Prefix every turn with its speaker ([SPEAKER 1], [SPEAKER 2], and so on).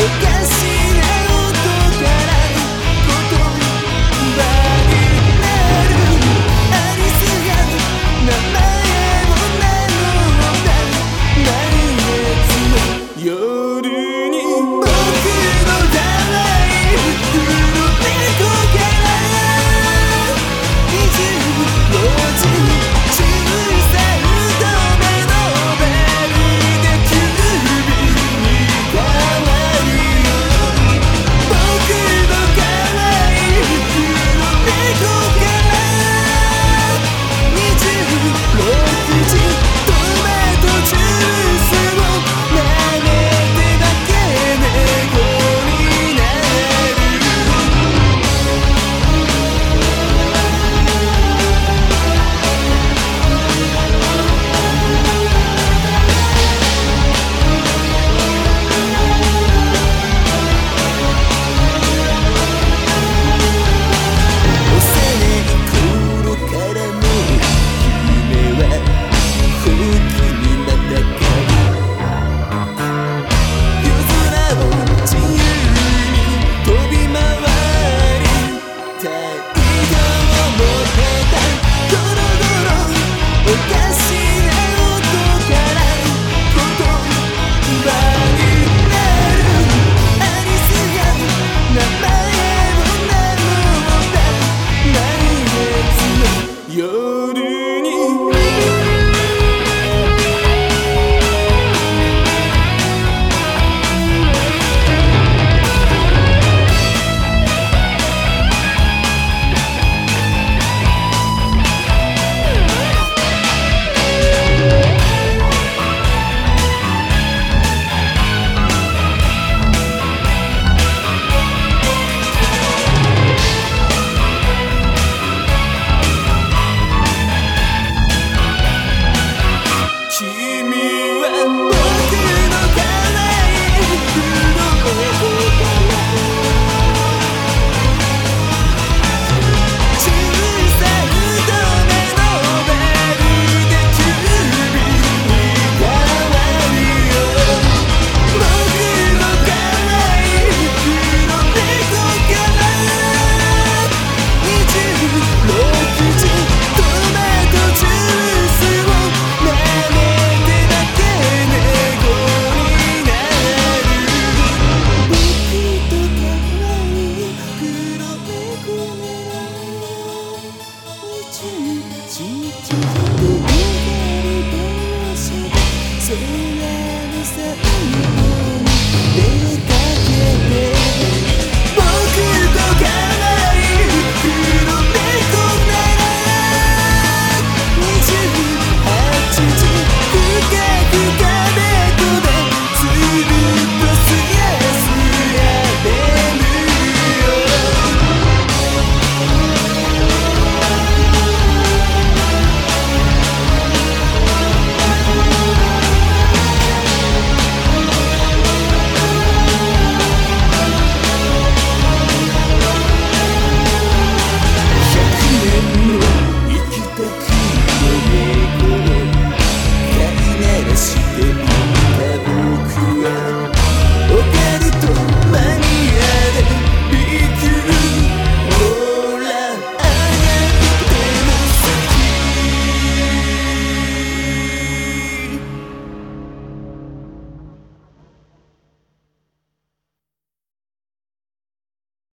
[SPEAKER 1] Yeah. she ちちち」「逃げる電車